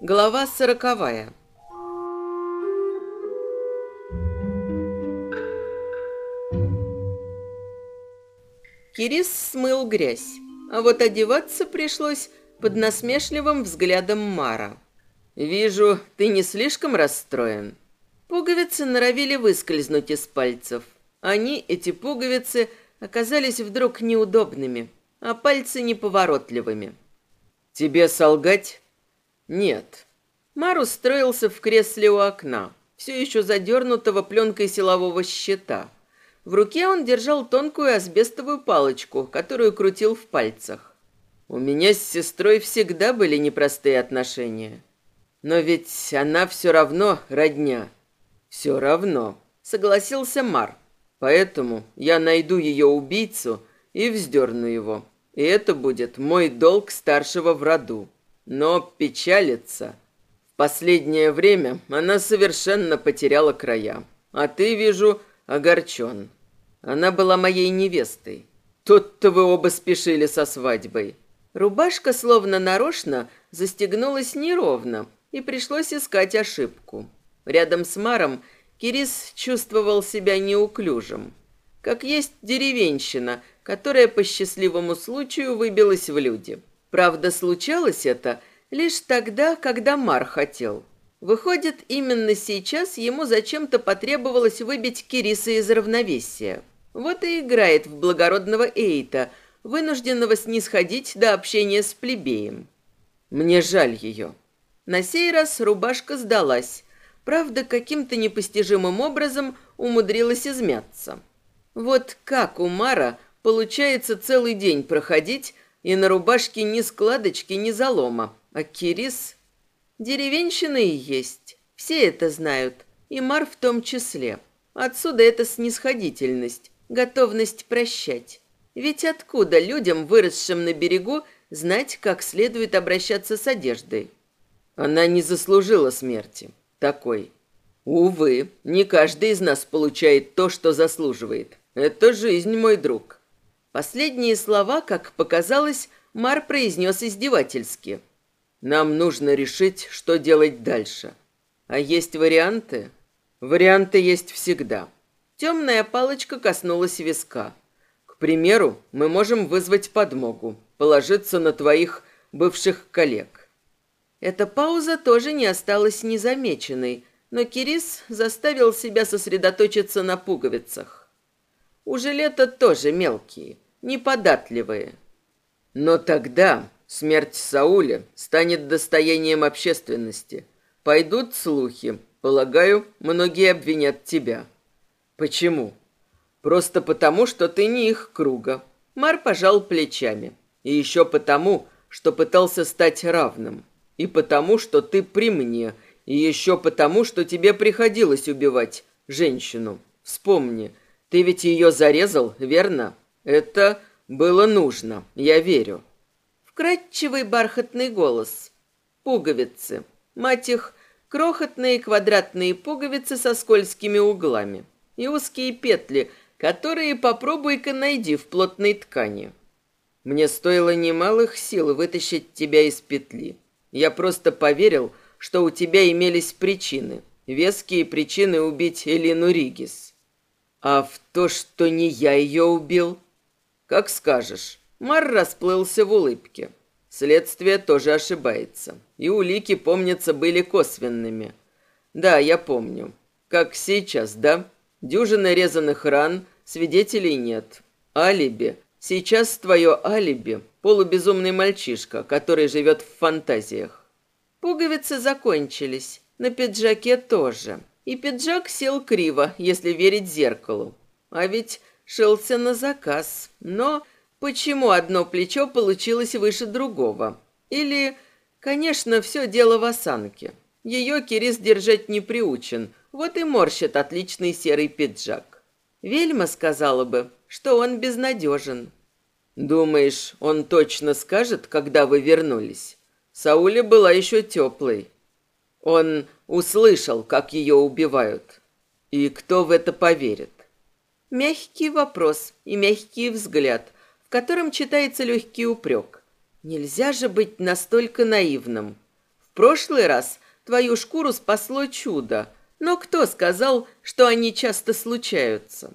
Глава сороковая. Кирис смыл грязь, а вот одеваться пришлось под насмешливым взглядом Мара. «Вижу, ты не слишком расстроен». Пуговицы норовили выскользнуть из пальцев. Они, эти пуговицы, оказались вдруг неудобными, а пальцы неповоротливыми. «Тебе солгать?» Нет. Мар устроился в кресле у окна, все еще задернутого пленкой силового щита. В руке он держал тонкую асбестовую палочку, которую крутил в пальцах. У меня с сестрой всегда были непростые отношения. Но ведь она все равно родня. Все равно, согласился Мар. Поэтому я найду ее убийцу и вздерну его. И это будет мой долг старшего в роду. Но печалится. В последнее время она совершенно потеряла края. А ты, вижу, огорчен. Она была моей невестой. Тут-то вы оба спешили со свадьбой. Рубашка словно нарочно застегнулась неровно, и пришлось искать ошибку. Рядом с Маром Кирис чувствовал себя неуклюжим. Как есть деревенщина, которая по счастливому случаю выбилась в люди. Правда, случалось это лишь тогда, когда Мар хотел. Выходит, именно сейчас ему зачем-то потребовалось выбить Кириса из равновесия. Вот и играет в благородного Эйта, вынужденного снисходить до общения с плебеем. Мне жаль ее. На сей раз рубашка сдалась. Правда, каким-то непостижимым образом умудрилась измяться. Вот как у Мара получается целый день проходить, и на рубашке ни складочки, ни залома. А Кирис... Деревенщина и есть. Все это знают. И Мар в том числе. Отсюда эта снисходительность, готовность прощать. Ведь откуда людям, выросшим на берегу, знать, как следует обращаться с одеждой? Она не заслужила смерти. Такой. Увы, не каждый из нас получает то, что заслуживает. Это жизнь, мой друг. Последние слова, как показалось, Мар произнес издевательски. «Нам нужно решить, что делать дальше. А есть варианты?» «Варианты есть всегда». Темная палочка коснулась виска. «К примеру, мы можем вызвать подмогу, положиться на твоих бывших коллег». Эта пауза тоже не осталась незамеченной, но Кирис заставил себя сосредоточиться на пуговицах. У жилета тоже мелкие – неподатливые. Но тогда смерть Сауля станет достоянием общественности. Пойдут слухи. Полагаю, многие обвинят тебя. Почему? Просто потому, что ты не их круга. Мар пожал плечами. И еще потому, что пытался стать равным. И потому, что ты при мне. И еще потому, что тебе приходилось убивать женщину. Вспомни, ты ведь ее зарезал, верно? Это было нужно, я верю. Вкрадчивый бархатный голос. Пуговицы. Мать их, крохотные квадратные пуговицы со скользкими углами. И узкие петли, которые попробуй-ка найди в плотной ткани. Мне стоило немалых сил вытащить тебя из петли. Я просто поверил, что у тебя имелись причины, веские причины убить Элину Ригис. А в то, что не я ее убил, «Как скажешь». Мар расплылся в улыбке. Следствие тоже ошибается. И улики, помнится, были косвенными. Да, я помню. Как сейчас, да? Дюжина резаных ран, свидетелей нет. Алиби. Сейчас твое алиби – полубезумный мальчишка, который живет в фантазиях. Пуговицы закончились. На пиджаке тоже. И пиджак сел криво, если верить зеркалу. А ведь шелся на заказ. Но почему одно плечо получилось выше другого? Или, конечно, все дело в осанке. Ее Кирис держать не приучен, вот и морщит отличный серый пиджак. Вельма сказала бы, что он безнадежен. Думаешь, он точно скажет, когда вы вернулись? Сауля была еще теплой. Он услышал, как ее убивают. И кто в это поверит? Мягкий вопрос и мягкий взгляд, в котором читается легкий упрек. Нельзя же быть настолько наивным. В прошлый раз твою шкуру спасло чудо, но кто сказал, что они часто случаются?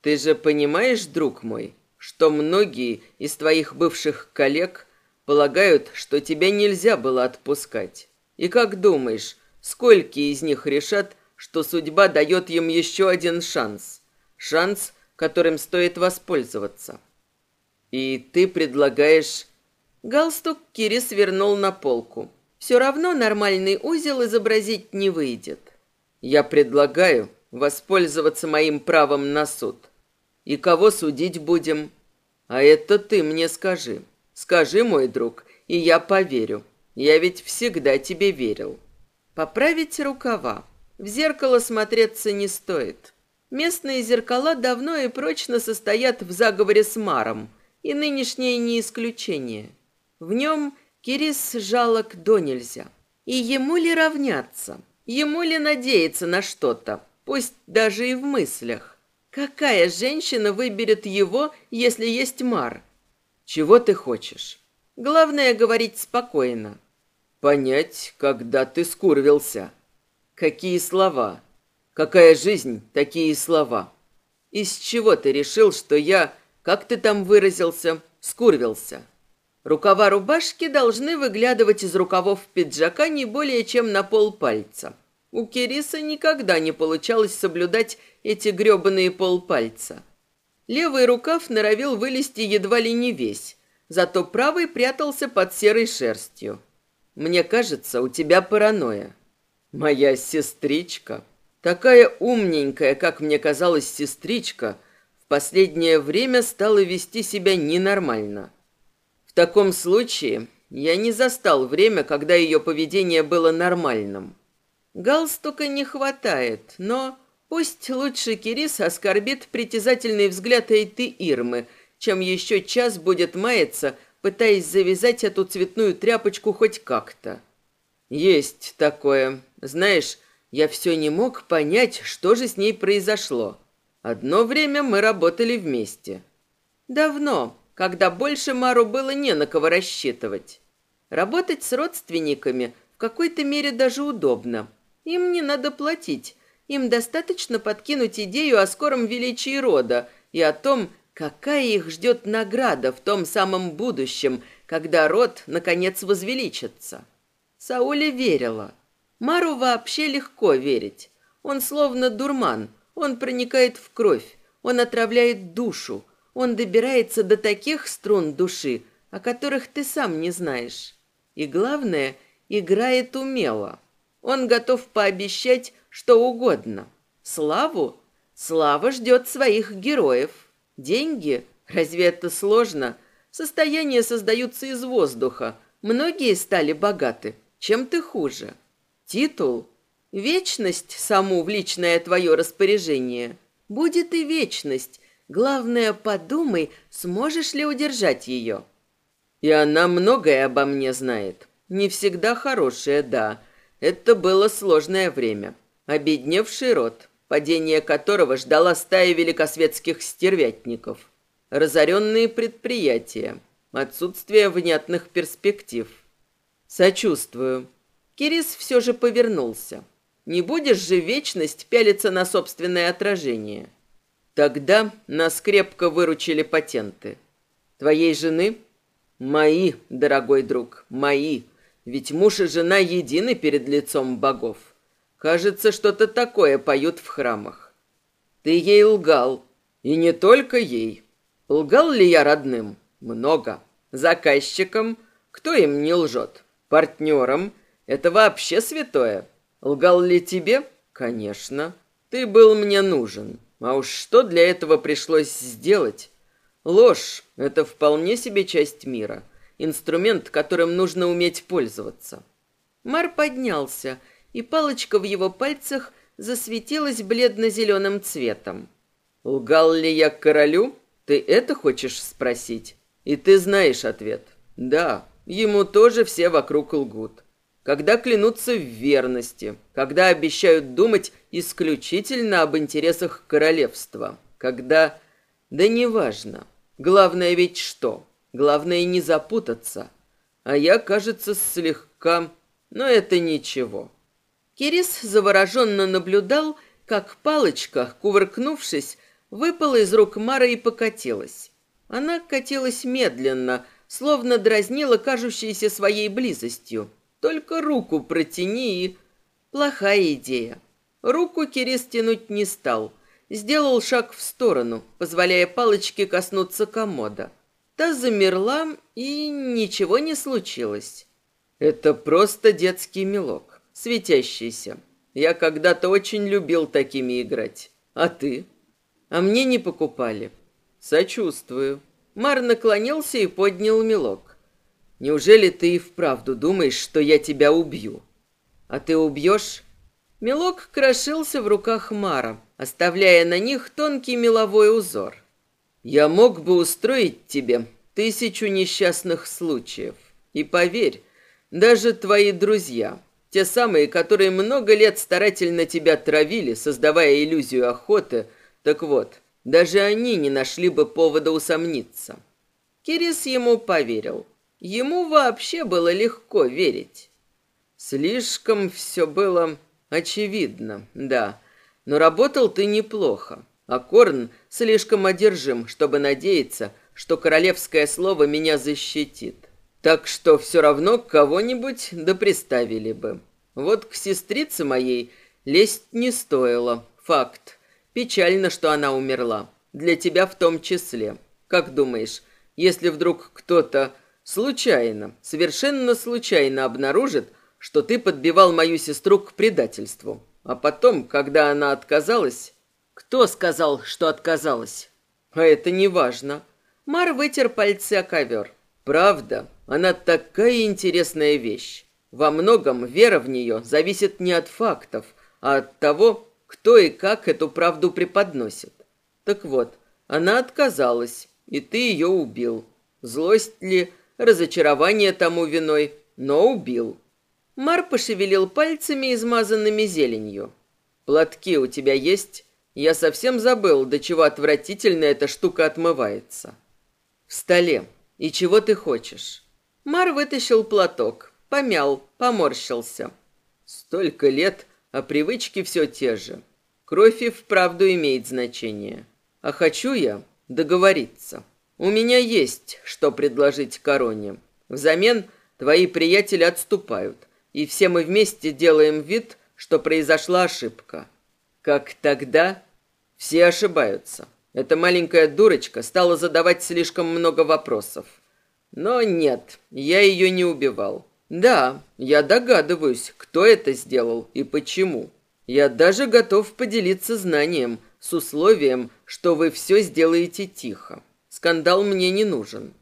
Ты же понимаешь, друг мой, что многие из твоих бывших коллег полагают, что тебя нельзя было отпускать. И как думаешь, сколько из них решат, что судьба дает им еще один шанс? Шанс, которым стоит воспользоваться. И ты предлагаешь... Галстук Кири свернул на полку. Все равно нормальный узел изобразить не выйдет. Я предлагаю воспользоваться моим правом на суд. И кого судить будем? А это ты мне скажи. Скажи, мой друг, и я поверю. Я ведь всегда тебе верил. Поправить рукава. В зеркало смотреться не стоит. Местные зеркала давно и прочно состоят в заговоре с Маром, и нынешнее не исключение. В нем Кирис жалок до нельзя. И ему ли равняться? Ему ли надеяться на что-то? Пусть даже и в мыслях. Какая женщина выберет его, если есть Мар? Чего ты хочешь? Главное говорить спокойно. Понять, когда ты скурвился. Какие слова? Какая жизнь, такие слова? Из чего ты решил, что я, как ты там выразился, скурвился? Рукава рубашки должны выглядывать из рукавов пиджака не более чем на полпальца. У Кириса никогда не получалось соблюдать эти грёбаные полпальца. Левый рукав норовил вылезти едва ли не весь, зато правый прятался под серой шерстью. Мне кажется, у тебя паранойя. Моя сестричка, такая умненькая, как мне казалось, сестричка, в последнее время стала вести себя ненормально. В таком случае я не застал время, когда ее поведение было нормальным. Галстука не хватает, но Пусть лучше Кирис оскорбит притязательный взгляд Эйты Ирмы, чем еще час будет маяться, пытаясь завязать эту цветную тряпочку хоть как-то. Есть такое. Знаешь, я все не мог понять, что же с ней произошло. Одно время мы работали вместе. Давно, когда больше Мару было не на кого рассчитывать. Работать с родственниками в какой-то мере даже удобно. Им не надо платить, им достаточно подкинуть идею о скором величии рода и о том, какая их ждет награда в том самом будущем, когда род, наконец, возвеличится. Сауля верила. Мару вообще легко верить. Он словно дурман, он проникает в кровь, он отравляет душу, он добирается до таких струн души, о которых ты сам не знаешь. И главное, играет умело. Он готов пообещать, что угодно. Славу? Слава ждет своих героев. Деньги? Разве это сложно? Состояния создаются из воздуха. Многие стали богаты. Чем ты хуже? Титул? Вечность саму в личное твое распоряжение. Будет и вечность. Главное, подумай, сможешь ли удержать ее. И она многое обо мне знает. Не всегда хорошее, да. Это было сложное время. Обедневший род, падение которого ждала стая великосветских стервятников. Разоренные предприятия. Отсутствие внятных перспектив. Сочувствую. Кирис все же повернулся. Не будешь же вечность пялиться на собственное отражение. Тогда нас крепко выручили патенты. Твоей жены? Мои, дорогой друг, мои. Ведь муж и жена едины перед лицом богов. Кажется, что-то такое поют в храмах. Ты ей лгал. И не только ей. Лгал ли я родным? Много. Заказчикам? Кто им не лжет? Партнерам? Это вообще святое. Лгал ли тебе? Конечно. Ты был мне нужен. А уж что для этого пришлось сделать? Ложь — это вполне себе часть мира. Инструмент, которым нужно уметь пользоваться. Мар поднялся и палочка в его пальцах засветилась бледно-зеленым цветом. «Лгал ли я королю? Ты это хочешь спросить? И ты знаешь ответ. Да, ему тоже все вокруг лгут. Когда клянутся в верности, когда обещают думать исключительно об интересах королевства, когда... Да неважно. Главное ведь что? Главное не запутаться. А я, кажется, слегка... Но это ничего. Кирис завороженно наблюдал, как палочка, кувыркнувшись, выпала из рук Мары и покатилась. Она катилась медленно, словно дразнила кажущейся своей близостью. Только руку протяни и... Плохая идея. Руку Кирис тянуть не стал. Сделал шаг в сторону, позволяя палочке коснуться комода. Та замерла, и ничего не случилось. Это просто детский мелок, светящийся. Я когда-то очень любил такими играть. А ты? А мне не покупали. Сочувствую. Мар наклонился и поднял мелок. Неужели ты и вправду думаешь, что я тебя убью? А ты убьешь? Мелок крошился в руках Мара, оставляя на них тонкий меловой узор. Я мог бы устроить тебе тысячу несчастных случаев. И поверь, даже твои друзья, те самые, которые много лет старательно тебя травили, создавая иллюзию охоты, так вот, даже они не нашли бы повода усомниться. Кирис ему поверил. Ему вообще было легко верить. Слишком все было очевидно, да. Но работал ты неплохо. А Корн слишком одержим, чтобы надеяться, что королевское слово меня защитит. Так что все равно кого-нибудь да приставили бы. Вот к сестрице моей лезть не стоило. Факт. Печально, что она умерла. Для тебя в том числе. Как думаешь, если вдруг кто-то случайно, совершенно случайно обнаружит, что ты подбивал мою сестру к предательству, а потом, когда она отказалась... Кто сказал, что отказалась? А это не важно. Мар вытер пальцы о ковер. Правда, она такая интересная вещь. Во многом вера в нее зависит не от фактов, а от того, кто и как эту правду преподносит. Так вот, она отказалась, и ты ее убил. Злость ли, разочарование тому виной, но убил. Мар пошевелил пальцами, измазанными зеленью. «Платки у тебя есть? Я совсем забыл, до чего отвратительно эта штука отмывается». «В столе. И чего ты хочешь?» Мар вытащил платок, помял, поморщился. «Столько лет, а привычки все те же. Кровь и вправду имеет значение. А хочу я договориться. У меня есть, что предложить короне. Взамен твои приятели отступают, и все мы вместе делаем вид, что произошла ошибка. Как тогда все ошибаются. Эта маленькая дурочка стала задавать слишком много вопросов. Но нет, я ее не убивал. Да, я догадываюсь, кто это сделал и почему. Я даже готов поделиться знанием с условием, что вы все сделаете тихо. Скандал мне не нужен».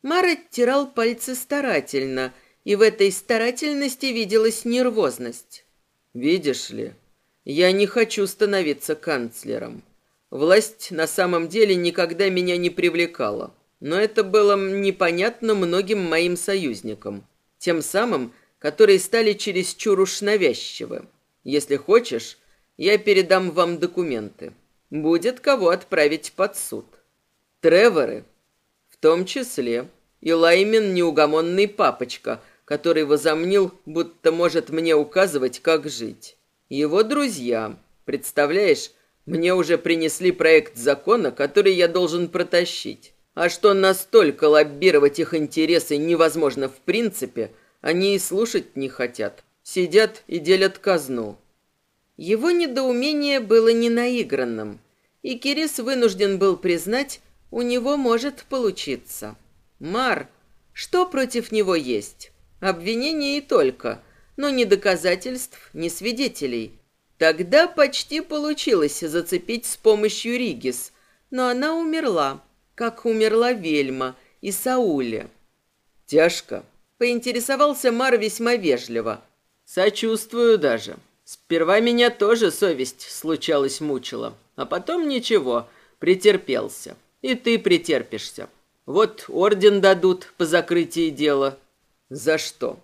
Мар оттирал пальцы старательно, и в этой старательности виделась нервозность. «Видишь ли, я не хочу становиться канцлером. Власть на самом деле никогда меня не привлекала, но это было непонятно многим моим союзникам, тем самым, которые стали чересчур уж навязчивы. Если хочешь, я передам вам документы. Будет кого отправить под суд. Треворы, в том числе, и Лаймен неугомонный папочка, который возомнил, будто может мне указывать, как жить. Его друзья, представляешь, мне уже принесли проект закона, который я должен протащить. А что настолько лоббировать их интересы невозможно в принципе, они и слушать не хотят. Сидят и делят казну. Его недоумение было ненаигранным, и Кирис вынужден был признать, у него может получиться. Мар, что против него есть? Обвинение и только, но ни доказательств, ни свидетелей. Тогда почти получилось зацепить с помощью Ригис, но она умерла, как умерла Вельма и Сауля. Тяжко, Поинтересовался Мар весьма вежливо. Сочувствую даже. Сперва меня тоже совесть случалось мучила, а потом ничего, претерпелся. И ты претерпишься. Вот орден дадут по закрытии дела. За что?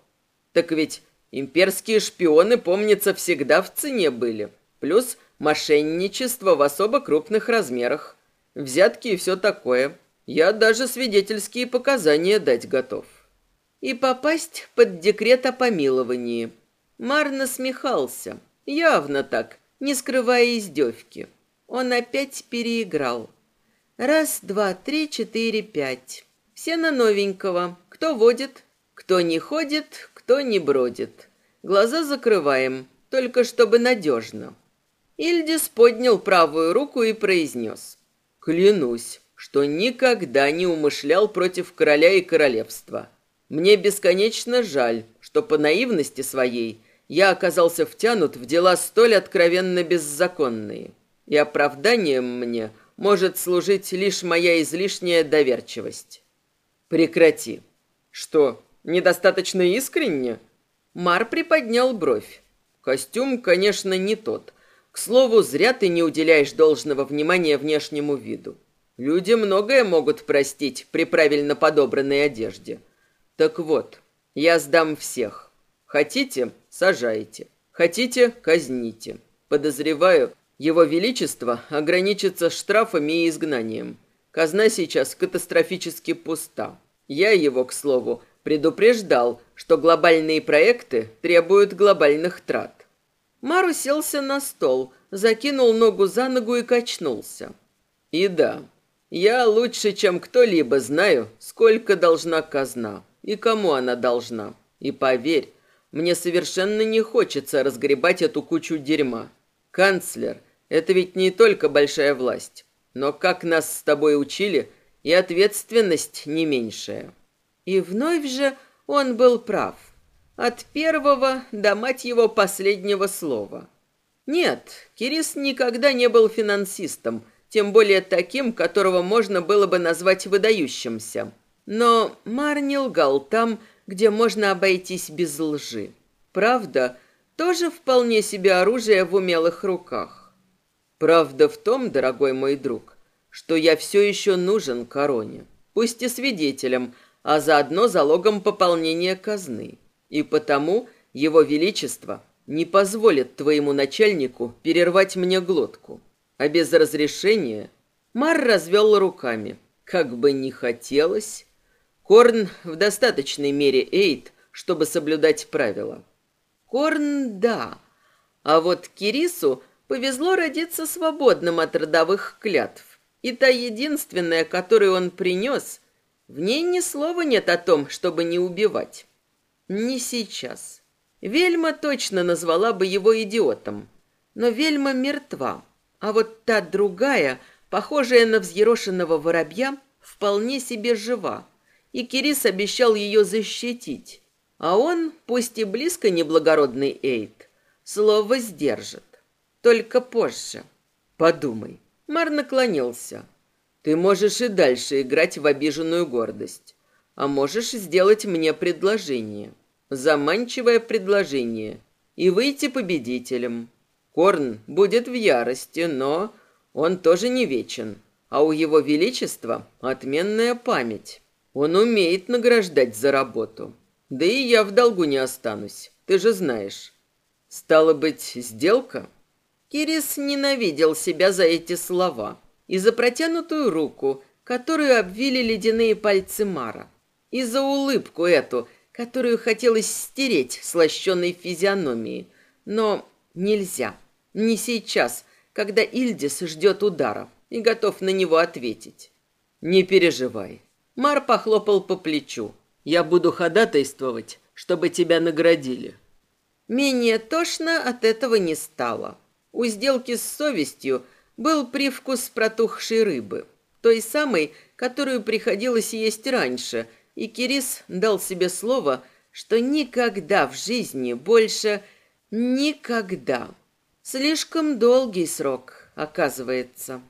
Так ведь имперские шпионы, помнится, всегда в цене были. Плюс мошенничество в особо крупных размерах. Взятки и все такое. Я даже свидетельские показания дать готов. И попасть под декрет о помиловании. Мар насмехался. Явно так, не скрывая издевки. Он опять переиграл. Раз, два, три, четыре, пять. Все на новенького. Кто водит, кто не ходит, кто не бродит. Глаза закрываем, только чтобы надежно. Ильдис поднял правую руку и произнес. «Клянусь, что никогда не умышлял против короля и королевства. Мне бесконечно жаль, что по наивности своей я оказался втянут в дела столь откровенно беззаконные. И оправданием мне – может служить лишь моя излишняя доверчивость. Прекрати. Что, недостаточно искренне? Мар приподнял бровь. Костюм, конечно, не тот. К слову, зря ты не уделяешь должного внимания внешнему виду. Люди многое могут простить при правильно подобранной одежде. Так вот, я сдам всех. Хотите – сажайте. Хотите – казните. Подозреваю, его Величество ограничится штрафами и изгнанием. Казна сейчас катастрофически пуста. Я его, к слову, предупреждал, что глобальные проекты требуют глобальных трат. Мар уселся на стол, закинул ногу за ногу и качнулся. И да, я лучше, чем кто-либо знаю, сколько должна казна и кому она должна. И поверь, мне совершенно не хочется разгребать эту кучу дерьма. Канцлер – это ведь не только большая власть, но, как нас с тобой учили, и ответственность не меньшая. И вновь же он был прав. От первого до, мать его, последнего слова. Нет, Кирис никогда не был финансистом, тем более таким, которого можно было бы назвать выдающимся. Но Мар не лгал там, где можно обойтись без лжи. Правда тоже вполне себе оружие в умелых руках. Правда в том, дорогой мой друг, что я все еще нужен короне, пусть и свидетелем, а заодно залогом пополнения казны. И потому его величество не позволит твоему начальнику перервать мне глотку. А без разрешения Мар развел руками. Как бы ни хотелось, Корн в достаточной мере эйд, чтобы соблюдать правила. Корн – да. А вот Кирису повезло родиться свободным от родовых клятв. И та единственная, которую он принес, в ней ни слова нет о том, чтобы не убивать. Не сейчас. Вельма точно назвала бы его идиотом. Но Вельма мертва. А вот та другая, похожая на взъерошенного воробья, вполне себе жива. И Кирис обещал ее защитить. А он, пусть и близко неблагородный Эйд, слово сдержит. Только позже. Подумай. Мар наклонился. Ты можешь и дальше играть в обиженную гордость. А можешь сделать мне предложение. Заманчивое предложение. И выйти победителем. Корн будет в ярости, но он тоже не вечен. А у его величества отменная память. Он умеет награждать за работу. Да и я в долгу не останусь, ты же знаешь. Стало быть, сделка? Кирис ненавидел себя за эти слова и за протянутую руку, которую обвили ледяные пальцы Мара, и за улыбку эту, которую хотелось стереть с лощеной физиономии. Но нельзя, не сейчас, когда Ильдис ждет удара и готов на него ответить. «Не переживай». Мар похлопал по плечу. Я буду ходатайствовать, чтобы тебя наградили». Менее тошно от этого не стало. У сделки с совестью был привкус протухшей рыбы, той самой, которую приходилось есть раньше, и Кирис дал себе слово, что никогда в жизни больше никогда. Слишком долгий срок, оказывается.